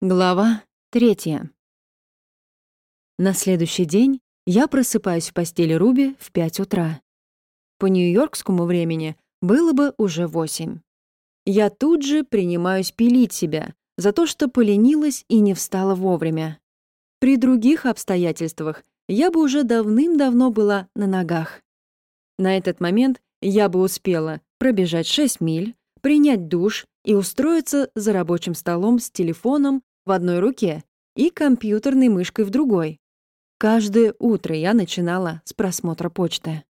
Глава третья. На следующий день я просыпаюсь в постели Руби в 5 утра. По нью-йоркскому времени было бы уже 8. Я тут же принимаюсь пилить себя за то, что поленилась и не встала вовремя. При других обстоятельствах я бы уже давным-давно была на ногах. На этот момент я бы успела пробежать 6 миль, принять душ и устроиться за рабочим столом с телефоном в одной руке и компьютерной мышкой в другой. Каждое утро я начинала с просмотра почты.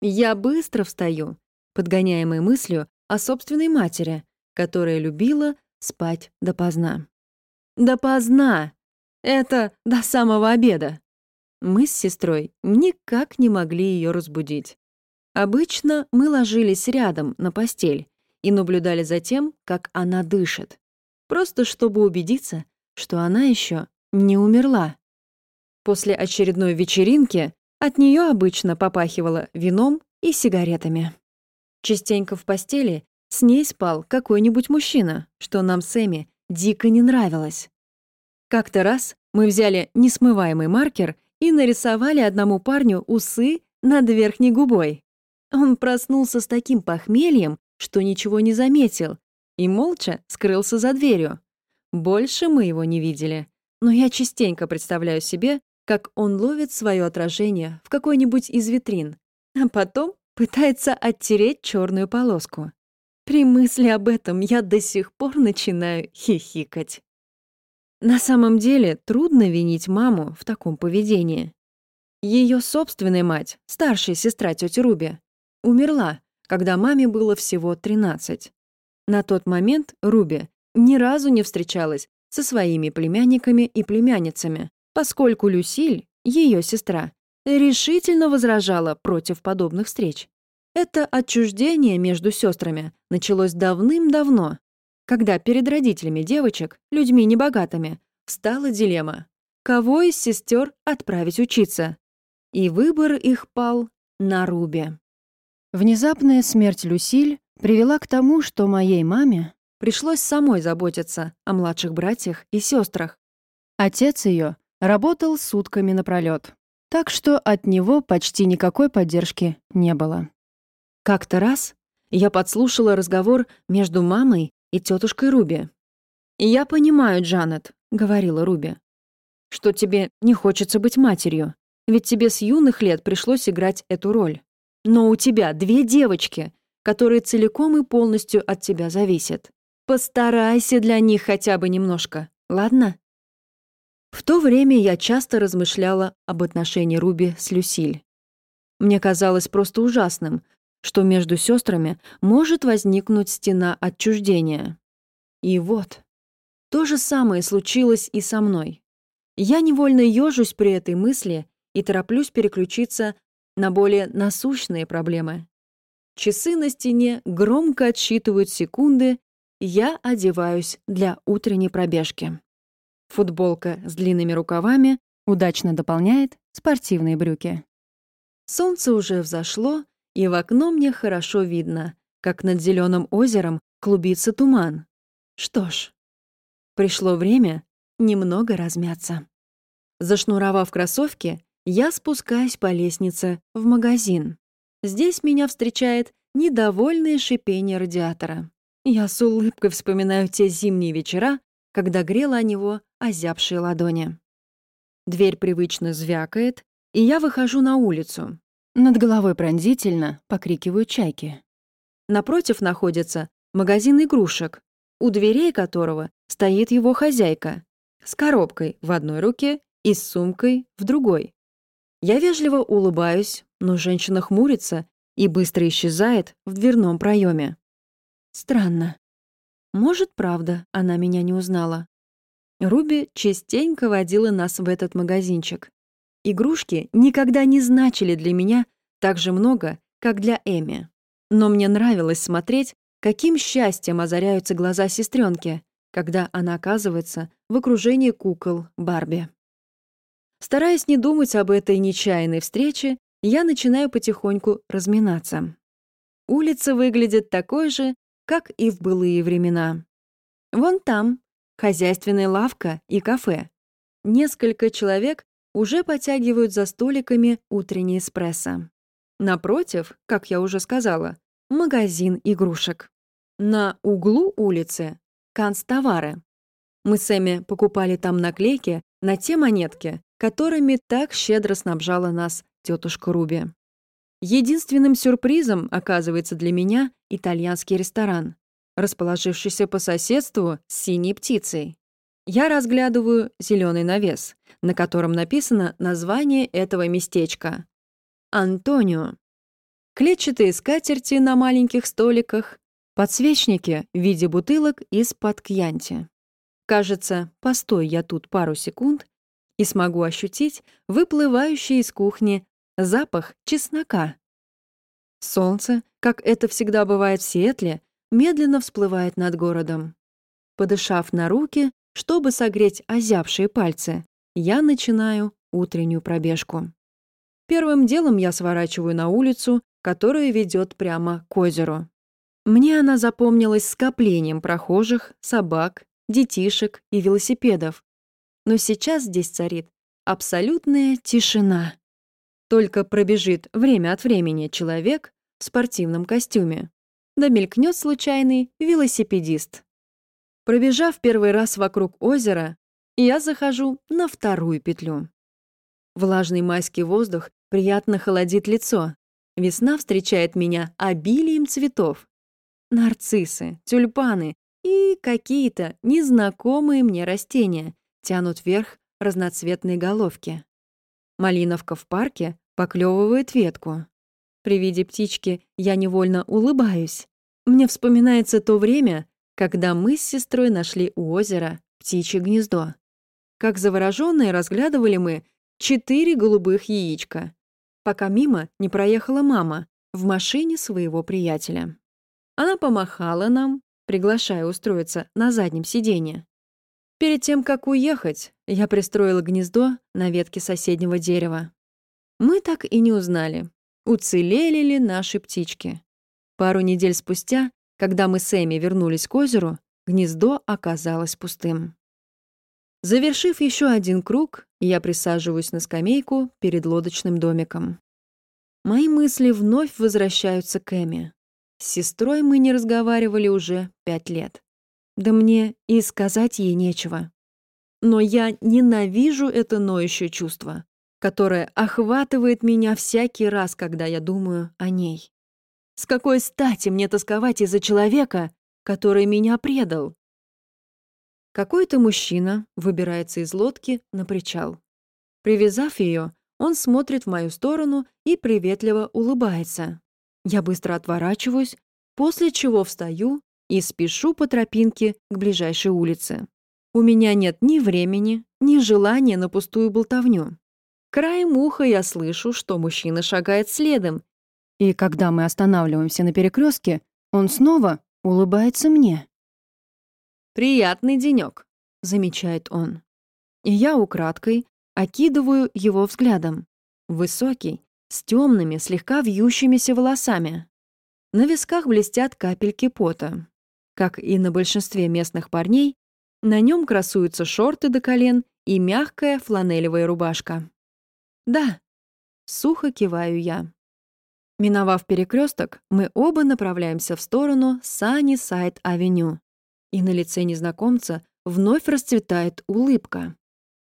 Я быстро встаю, подгоняемой мыслью о собственной матери, которая любила спать допоздна. Допоздна! Это до самого обеда. Мы с сестрой никак не могли ее разбудить. Обычно мы ложились рядом на постель и наблюдали за тем, как она дышит, просто чтобы убедиться, что она еще не умерла. После очередной вечеринки от нее обычно попахивало вином и сигаретами. Частенько в постели с ней спал какой-нибудь мужчина, что нам с Эми дико не нравилось. Как-то раз мы взяли несмываемый маркер и нарисовали одному парню усы над верхней губой. Он проснулся с таким похмельем, что ничего не заметил, и молча скрылся за дверью. Больше мы его не видели, но я частенько представляю себе, как он ловит свое отражение в какой-нибудь из витрин, а потом пытается оттереть черную полоску. При мысли об этом я до сих пор начинаю хихикать. На самом деле трудно винить маму в таком поведении. Ее собственная мать, старшая сестра тети Руби, умерла, когда маме было всего 13. На тот момент Руби ни разу не встречалась со своими племянниками и племянницами, поскольку Люсиль, ее сестра, решительно возражала против подобных встреч. Это отчуждение между сестрами началось давным-давно, когда перед родителями девочек, людьми небогатыми, встала дилемма, кого из сестер отправить учиться. И выбор их пал на Рубе. Внезапная смерть Люсиль привела к тому, что моей маме Пришлось самой заботиться о младших братьях и сестрах. Отец ее работал сутками напролет, так что от него почти никакой поддержки не было. Как-то раз я подслушала разговор между мамой и тетушкой Руби. «Я понимаю, Джанет», — говорила Руби, «что тебе не хочется быть матерью, ведь тебе с юных лет пришлось играть эту роль. Но у тебя две девочки, которые целиком и полностью от тебя зависят. Постарайся для них хотя бы немножко, ладно? В то время я часто размышляла об отношении Руби с Люсиль. Мне казалось просто ужасным, что между сестрами может возникнуть стена отчуждения. И вот, то же самое случилось и со мной. Я невольно ежусь при этой мысли и тороплюсь переключиться на более насущные проблемы. Часы на стене громко отсчитывают секунды, я одеваюсь для утренней пробежки. Футболка с длинными рукавами удачно дополняет спортивные брюки. Солнце уже взошло, и в окно мне хорошо видно, как над зеленым озером клубится туман. Что ж, пришло время немного размяться. Зашнуровав кроссовки, я спускаюсь по лестнице в магазин. Здесь меня встречает недовольное шипение радиатора. Я с улыбкой вспоминаю те зимние вечера, когда грела о него озябшие ладони. Дверь привычно звякает, и я выхожу на улицу. Над головой пронзительно покрикивают чайки. Напротив находится магазин игрушек, у дверей которого стоит его хозяйка, с коробкой в одной руке и с сумкой в другой. Я вежливо улыбаюсь, но женщина хмурится и быстро исчезает в дверном проеме. Странно. Может, правда, она меня не узнала. Руби частенько водила нас в этот магазинчик. Игрушки никогда не значили для меня так же много, как для Эми. Но мне нравилось смотреть, каким счастьем озаряются глаза сестренки, когда она оказывается в окружении кукол Барби. Стараясь не думать об этой нечаянной встрече, я начинаю потихоньку разминаться. Улица выглядит такой же, как и в былые времена. Вон там, хозяйственная лавка и кафе. Несколько человек уже потягивают за столиками утренний эспрессо. Напротив, как я уже сказала, магазин игрушек. На углу улицы — канцтовары. Мы с Эми покупали там наклейки на те монетки, которыми так щедро снабжала нас тетушка Руби. Единственным сюрпризом оказывается для меня итальянский ресторан, расположившийся по соседству с синей птицей. Я разглядываю зеленый навес, на котором написано название этого местечка. Антонио. Клетчатые скатерти на маленьких столиках, подсвечники в виде бутылок из-под кьянти. Кажется, постой я тут пару секунд и смогу ощутить выплывающий из кухни запах чеснока. Солнце, как это всегда бывает в Сиэтле, медленно всплывает над городом. Подышав на руки, чтобы согреть озябшие пальцы, я начинаю утреннюю пробежку. Первым делом я сворачиваю на улицу, которая ведет прямо к озеру. Мне она запомнилась скоплением прохожих, собак, детишек и велосипедов. Но сейчас здесь царит абсолютная тишина. Только пробежит время от времени человек в спортивном костюме. Да мелькнет случайный велосипедист. Пробежав первый раз вокруг озера, я захожу на вторую петлю. Влажный майский воздух приятно холодит лицо. Весна встречает меня обилием цветов. Нарциссы, тюльпаны и какие-то незнакомые мне растения тянут вверх разноцветные головки. Малиновка в парке поклевывает ветку. При виде птички я невольно улыбаюсь. Мне вспоминается то время, когда мы с сестрой нашли у озера птичье гнездо. Как заворожённые разглядывали мы четыре голубых яичка, пока мимо не проехала мама в машине своего приятеля. Она помахала нам, приглашая устроиться на заднем сиденье. Перед тем, как уехать, я пристроила гнездо на ветке соседнего дерева. Мы так и не узнали, уцелели ли наши птички. Пару недель спустя когда мы с Эми вернулись к озеру, гнездо оказалось пустым. Завершив еще один круг, я присаживаюсь на скамейку перед лодочным домиком. Мои мысли вновь возвращаются к Эми. С сестрой мы не разговаривали уже пять лет. Да мне и сказать ей нечего. Но я ненавижу это ноющее чувство, которое охватывает меня всякий раз, когда я думаю о ней. С какой стати мне тосковать из-за человека, который меня предал? Какой-то мужчина выбирается из лодки на причал. Привязав ее, он смотрит в мою сторону и приветливо улыбается. Я быстро отворачиваюсь, после чего встаю и спешу по тропинке к ближайшей улице. У меня нет ни времени, ни желания на пустую болтовню. Краем уха я слышу, что мужчина шагает следом, и когда мы останавливаемся на перекрестке, он снова улыбается мне. «Приятный денек, замечает он. И я украдкой окидываю его взглядом. Высокий, с темными, слегка вьющимися волосами. На висках блестят капельки пота. Как и на большинстве местных парней, на нем красуются шорты до колен и мягкая фланелевая рубашка. «Да», — сухо киваю я. Миновав перекресток, мы оба направляемся в сторону Санни-Сайд-Авеню. И на лице незнакомца вновь расцветает улыбка.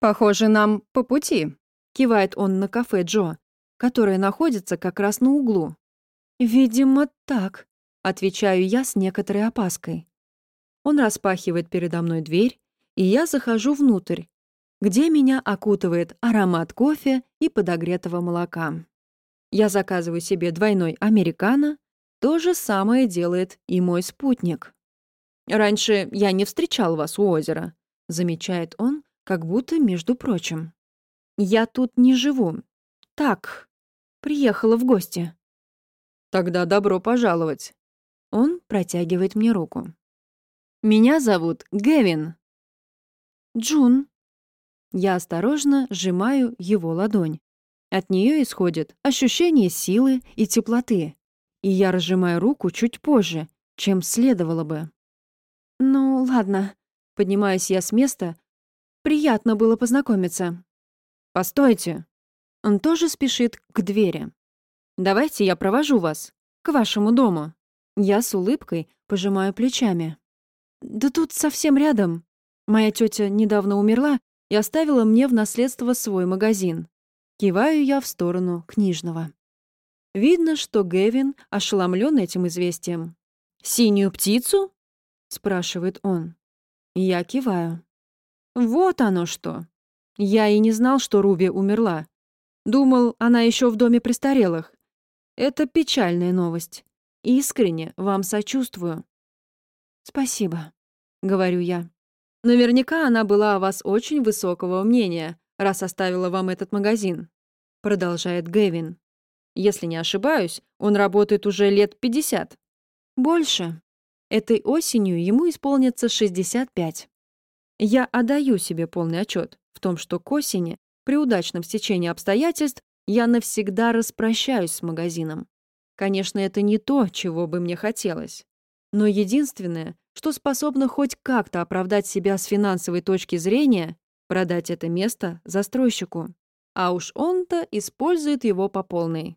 «Похоже, нам по пути», — кивает он на кафе Джо, которое находится как раз на углу. «Видимо, так», — отвечаю я с некоторой опаской. Он распахивает передо мной дверь, и я захожу внутрь, где меня окутывает аромат кофе и подогретого молока. Я заказываю себе двойной американо, то же самое делает и мой спутник. «Раньше я не встречал вас у озера», — замечает он, как будто между прочим. «Я тут не живу. Так, приехала в гости». «Тогда добро пожаловать». Протягивает мне руку. «Меня зовут Гевин». «Джун». Я осторожно сжимаю его ладонь. От нее исходит ощущение силы и теплоты, и я разжимаю руку чуть позже, чем следовало бы. «Ну, ладно, Поднимаюсь я с места. Приятно было познакомиться. Постойте. Он тоже спешит к двери. Давайте я провожу вас к вашему дому. Я с улыбкой пожимаю плечами. Да тут совсем рядом. Моя тетя недавно умерла и оставила мне в наследство свой магазин. Киваю я в сторону книжного. Видно, что Гэвин ошеломлен этим известием. «Синюю птицу?» — спрашивает он. Я киваю. «Вот оно что. Я и не знал, что Руби умерла. Думал, она еще в доме престарелых. Это печальная новость. Искренне вам сочувствую». «Спасибо», — говорю я. «Наверняка она была о вас очень высокого мнения, раз оставила вам этот магазин», — продолжает Гэвин. «Если не ошибаюсь, он работает уже лет 50. Больше. Этой осенью ему исполнится 65. Я отдаю себе полный отчет в том, что к осени, при удачном стечении обстоятельств, я навсегда распрощаюсь с магазином. Конечно, это не то, чего бы мне хотелось. Но единственное, что способно хоть как-то оправдать себя с финансовой точки зрения, продать это место застройщику. А уж он-то использует его по полной.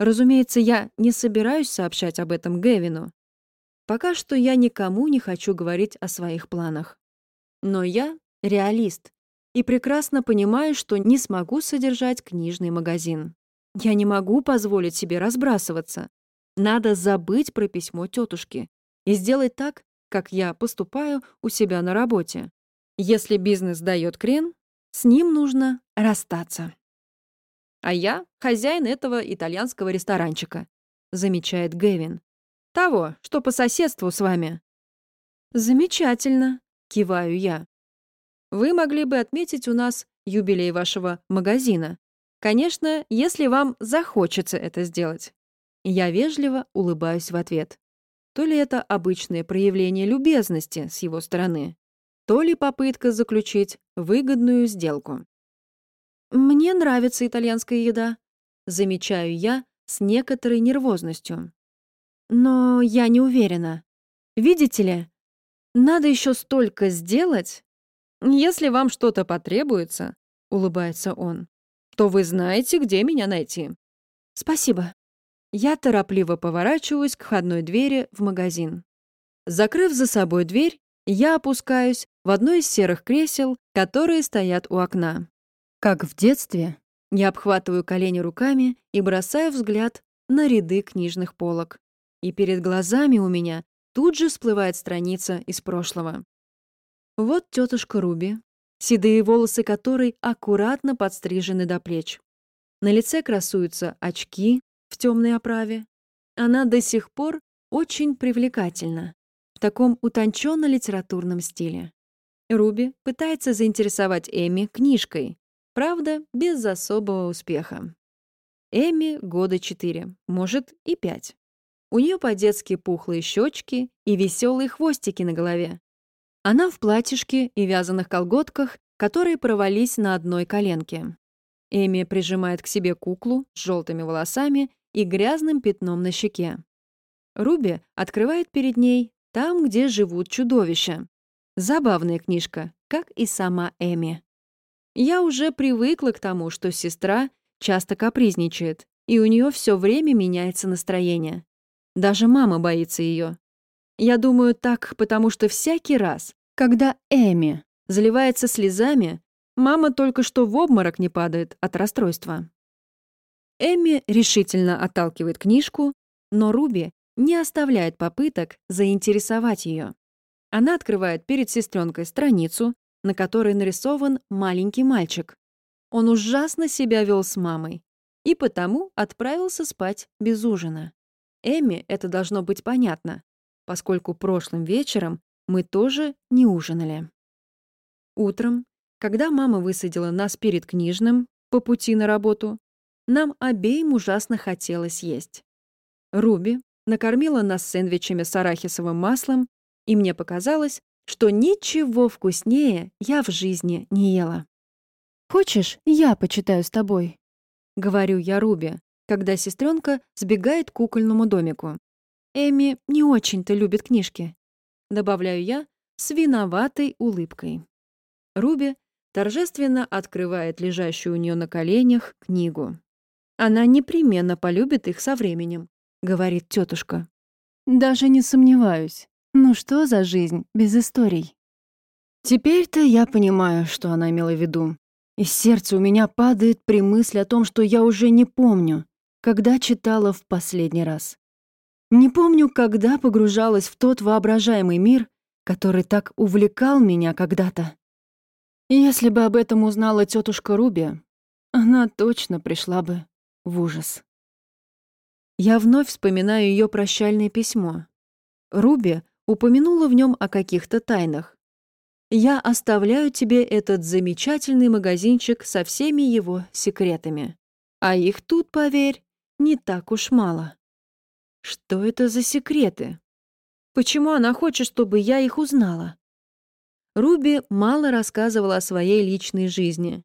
Разумеется, я не собираюсь сообщать об этом Гевину. Пока что я никому не хочу говорить о своих планах. Но я реалист и прекрасно понимаю, что не смогу содержать книжный магазин. Я не могу позволить себе разбрасываться. Надо забыть про письмо тетушки и сделать так, как я поступаю у себя на работе. Если бизнес дает крен, с ним нужно расстаться. А я хозяин этого итальянского ресторанчика, замечает Гэвин. Того, что по соседству с вами». «Замечательно», — киваю я. «Вы могли бы отметить у нас юбилей вашего магазина. Конечно, если вам захочется это сделать». Я вежливо улыбаюсь в ответ. То ли это обычное проявление любезности с его стороны, то ли попытка заключить выгодную сделку. «Мне нравится итальянская еда», — замечаю я с некоторой нервозностью. Но я не уверена. Видите ли, надо еще столько сделать. Если вам что-то потребуется, улыбается он, то вы знаете, где меня найти. Спасибо. Я торопливо поворачиваюсь к входной двери в магазин. Закрыв за собой дверь, я опускаюсь в одно из серых кресел, которые стоят у окна. Как в детстве, я обхватываю колени руками и бросаю взгляд на ряды книжных полок и перед глазами у меня тут же всплывает страница из прошлого. Вот тетушка Руби, седые волосы которой аккуратно подстрижены до плеч. На лице красуются очки в темной оправе. Она до сих пор очень привлекательна в таком утонченно-литературном стиле. Руби пытается заинтересовать Эми книжкой, правда, без особого успеха. Эми года четыре, может, и пять. У нее по-детски пухлые щечки и веселые хвостики на голове. Она в платьишке и вязаных колготках, которые провались на одной коленке. Эми прижимает к себе куклу с желтыми волосами и грязным пятном на щеке. Руби открывает перед ней «Там, где живут чудовища». Забавная книжка, как и сама Эми. Я уже привыкла к тому, что сестра часто капризничает, и у нее все время меняется настроение. Даже мама боится ее. Я думаю так, потому что всякий раз, когда Эми заливается слезами, мама только что в обморок не падает от расстройства. Эми решительно отталкивает книжку, но Руби не оставляет попыток заинтересовать ее. Она открывает перед сестренкой страницу, на которой нарисован маленький мальчик. Он ужасно себя вел с мамой и потому отправился спать без ужина. Эми это должно быть понятно, поскольку прошлым вечером мы тоже не ужинали. Утром, когда мама высадила нас перед книжным по пути на работу, нам обеим ужасно хотелось есть. Руби накормила нас сэндвичами с арахисовым маслом, и мне показалось, что ничего вкуснее я в жизни не ела. «Хочешь, я почитаю с тобой?» — говорю я Руби, когда сестренка сбегает к кукольному домику. Эми не очень-то любит книжки. Добавляю я, с виноватой улыбкой. Руби торжественно открывает лежащую у нее на коленях книгу. «Она непременно полюбит их со временем», — говорит тетушка. «Даже не сомневаюсь. Ну что за жизнь без историй?» Теперь-то я понимаю, что она имела в виду. И сердце у меня падает при мысли о том, что я уже не помню, когда читала в последний раз. Не помню, когда погружалась в тот воображаемый мир, который так увлекал меня когда-то. Если бы об этом узнала тетушка Руби, она точно пришла бы в ужас. Я вновь вспоминаю ее прощальное письмо. Руби упомянула в нем о каких-то тайнах. Я оставляю тебе этот замечательный магазинчик со всеми его секретами. А их тут, поверь, не так уж мало. Что это за секреты? Почему она хочет, чтобы я их узнала? Руби мало рассказывала о своей личной жизни.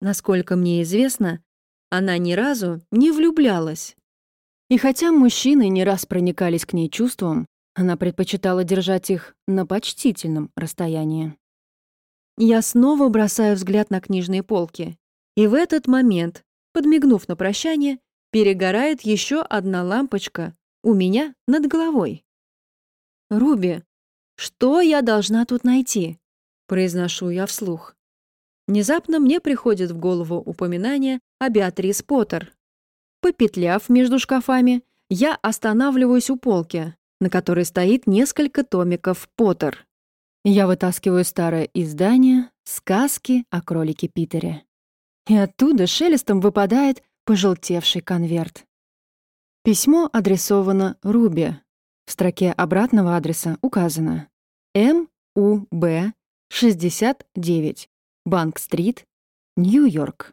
Насколько мне известно, она ни разу не влюблялась. И хотя мужчины не раз проникались к ней чувством, она предпочитала держать их на почтительном расстоянии. Я снова бросаю взгляд на книжные полки. И в этот момент, подмигнув на прощание, перегорает еще одна лампочка у меня над головой. «Руби, что я должна тут найти?» — произношу я вслух. Внезапно мне приходит в голову упоминание о Беатрис Поттер. Попетляв между шкафами, я останавливаюсь у полки, на которой стоит несколько томиков Поттер. Я вытаскиваю старое издание «Сказки о кролике Питере». И оттуда шелестом выпадает пожелтевший конверт. Письмо адресовано Руби. В строке обратного адреса указано МУБ 69, Банк-стрит, Нью-Йорк.